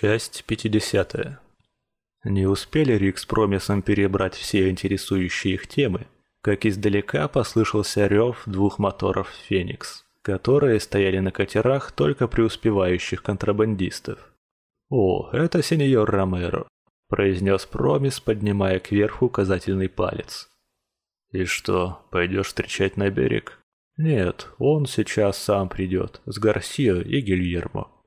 Часть 50. Не успели Рик с Промисом перебрать все интересующие их темы, как издалека послышался рев двух моторов «Феникс», которые стояли на катерах только преуспевающих контрабандистов. «О, это сеньор Ромеро», – произнес Промис, поднимая кверху указательный палец. «И что, пойдешь встречать на берег?» «Нет, он сейчас сам придет, с Гарсио и Гильермо».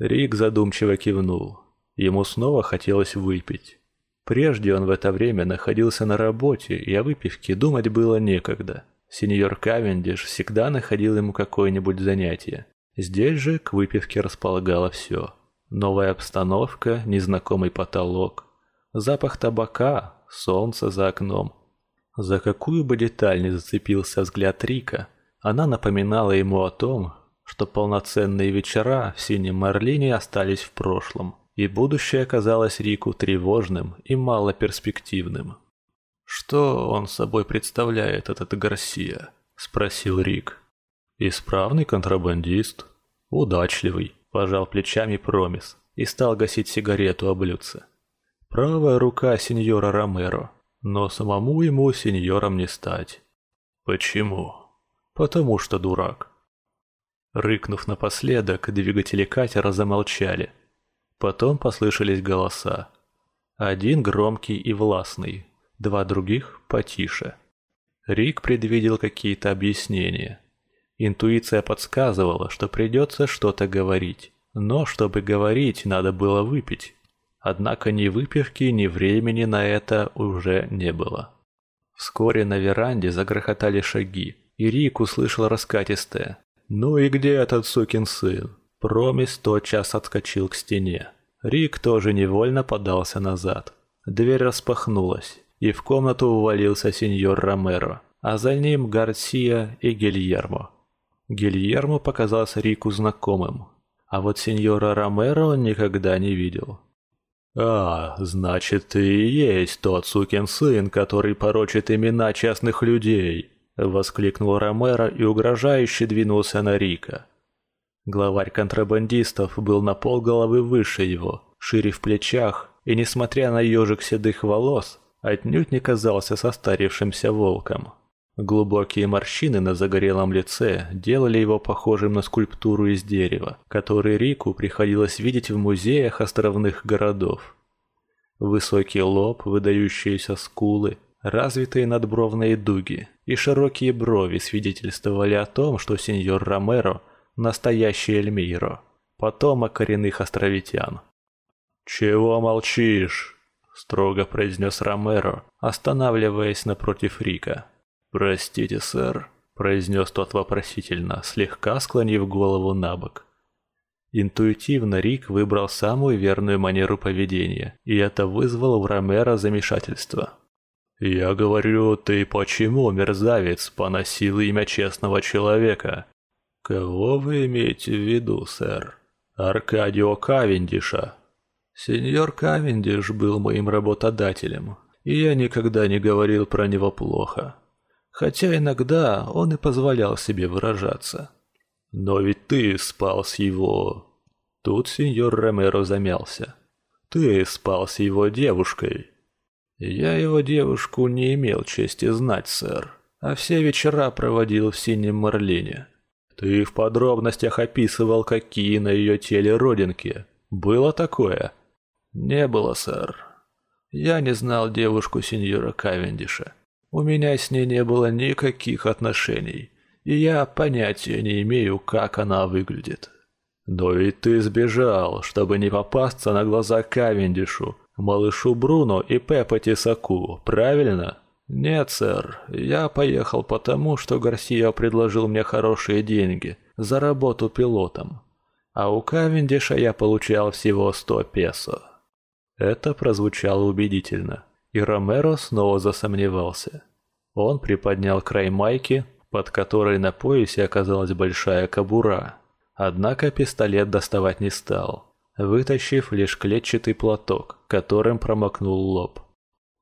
Рик задумчиво кивнул. Ему снова хотелось выпить. Прежде он в это время находился на работе, и о выпивке думать было некогда. Сеньор Кавендиш всегда находил ему какое-нибудь занятие. Здесь же к выпивке располагало все. Новая обстановка, незнакомый потолок, запах табака, солнце за окном. За какую бы деталь не зацепился взгляд Рика – она напоминала ему о том, что полноценные вечера в Синем Марлине остались в прошлом, и будущее казалось Рику тревожным и малоперспективным. «Что он собой представляет, этот Гарсия?» – спросил Рик. «Исправный контрабандист, удачливый», – пожал плечами Промис и стал гасить сигарету о блюдце. «Правая рука сеньора Ромеро, но самому ему сеньором не стать». «Почему?» потому что дурак. Рыкнув напоследок, двигатели катера замолчали. Потом послышались голоса. Один громкий и властный, два других потише. Рик предвидел какие-то объяснения. Интуиция подсказывала, что придется что-то говорить. Но чтобы говорить, надо было выпить. Однако ни выпивки, ни времени на это уже не было. Вскоре на веранде загрохотали шаги и Рик услышал раскатистое. «Ну и где этот сукин сын?» Промис тотчас отскочил к стене. Рик тоже невольно подался назад. Дверь распахнулась, и в комнату увалился сеньор Ромеро, а за ним Гарсия и Гильермо. Гильермо показался Рику знакомым, а вот сеньора Ромеро он никогда не видел. «А, значит, ты и есть тот сукин сын, который порочит имена частных людей», Воскликнул Ромеро и угрожающе двинулся на Рика. Главарь контрабандистов был на полголовы выше его, шире в плечах, и, несмотря на ежик седых волос, отнюдь не казался состарившимся волком. Глубокие морщины на загорелом лице делали его похожим на скульптуру из дерева, который Рику приходилось видеть в музеях островных городов. Высокий лоб, выдающиеся скулы, развитые надбровные дуги, и широкие брови свидетельствовали о том, что сеньор Ромеро – настоящий Эльмиро, потомок коренных островитян. «Чего молчишь?» – строго произнес Ромеро, останавливаясь напротив Рика. «Простите, сэр», – произнес тот вопросительно, слегка склонив голову на бок. Интуитивно Рик выбрал самую верную манеру поведения, и это вызвало у Ромеро замешательство. «Я говорю, ты почему, мерзавец, поносил имя честного человека?» «Кого вы имеете в виду, сэр?» «Аркадио Кавендиша». «Сеньор Кавендиш был моим работодателем, и я никогда не говорил про него плохо. Хотя иногда он и позволял себе выражаться». «Но ведь ты спал с его...» Тут сеньор Ромеро замялся. «Ты спал с его девушкой». «Я его девушку не имел чести знать, сэр, а все вечера проводил в Синем Марлине. Ты в подробностях описывал, какие на ее теле родинки. Было такое?» «Не было, сэр. Я не знал девушку сеньора Кавендиша. У меня с ней не было никаких отношений, и я понятия не имею, как она выглядит». «Но ведь ты сбежал, чтобы не попасться на глаза Кавендишу, малышу Бруно и Пеппа Тесаку, правильно? Нет, сэр, я поехал потому, что Гарсия предложил мне хорошие деньги за работу пилотом. А у Кавендиша я получал всего 100 песо. Это прозвучало убедительно, и Ромеро снова засомневался. Он приподнял край майки, под которой на поясе оказалась большая кобура. Однако пистолет доставать не стал вытащив лишь клетчатый платок, которым промокнул лоб.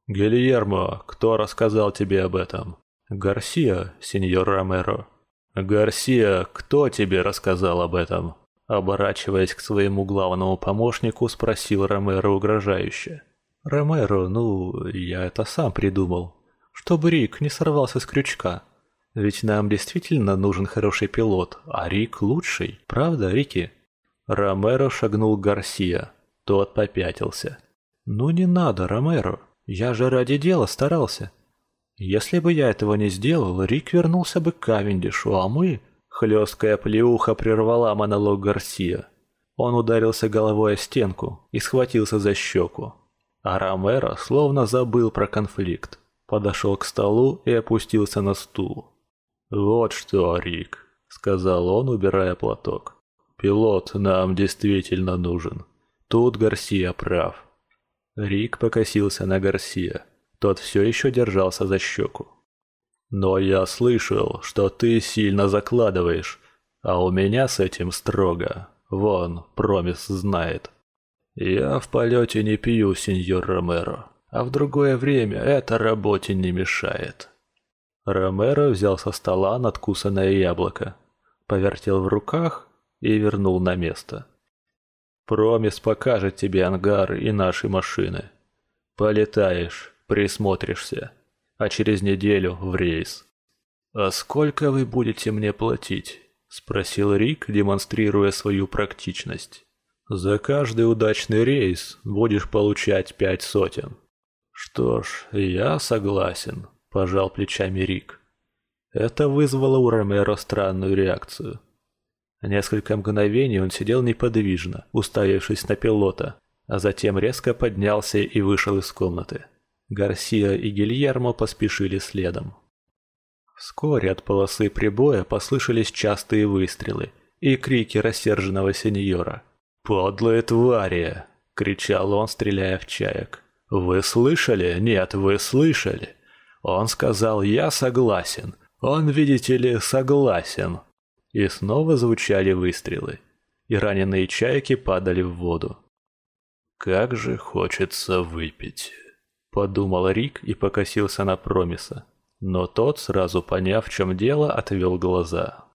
«Гильермо, кто рассказал тебе об этом?» «Гарсия, сеньор Ромеро». «Гарсия, кто тебе рассказал об этом?» Оборачиваясь к своему главному помощнику, спросил Ромеро угрожающе. «Ромеро, ну, я это сам придумал. Чтобы Рик не сорвался с крючка. Ведь нам действительно нужен хороший пилот, а Рик лучший. Правда, Рики?» Ромеро шагнул к Гарсия. Тот попятился. «Ну не надо, Ромеро. Я же ради дела старался. Если бы я этого не сделал, Рик вернулся бы к Кавендишу, а мы...» Хлесткая плеуха прервала монолог Гарсия. Он ударился головой о стенку и схватился за щеку. А Ромеро словно забыл про конфликт. Подошел к столу и опустился на стул. «Вот что, Рик», — сказал он, убирая платок. «Пилот нам действительно нужен. Тут Гарсия прав». Рик покосился на Гарсия. Тот все еще держался за щеку. «Но я слышал, что ты сильно закладываешь, а у меня с этим строго. Вон, Промис знает». «Я в полете не пью, сеньор Ромеро, а в другое время это работе не мешает». Ромеро взял со стола надкусанное яблоко, повертел в руках и вернул на место. «Промис покажет тебе ангар и наши машины. Полетаешь, присмотришься, а через неделю в рейс». «А сколько вы будете мне платить?» – спросил Рик, демонстрируя свою практичность. За каждый удачный рейс будешь получать пять сотен. Что ж, я согласен, пожал плечами Рик. Это вызвало у Ромеро странную реакцию. Несколько мгновений он сидел неподвижно, уставившись на пилота, а затем резко поднялся и вышел из комнаты. Гарсия и Гильермо поспешили следом. Вскоре от полосы прибоя послышались частые выстрелы и крики рассерженного сеньора – «Подлые твари!» — кричал он, стреляя в чаек. «Вы слышали? Нет, вы слышали!» Он сказал «Я согласен». Он, видите ли, согласен. И снова звучали выстрелы. И раненые чайки падали в воду. «Как же хочется выпить!» Подумал Рик и покосился на Промиса. Но тот, сразу поняв, в чем дело, отвел глаза.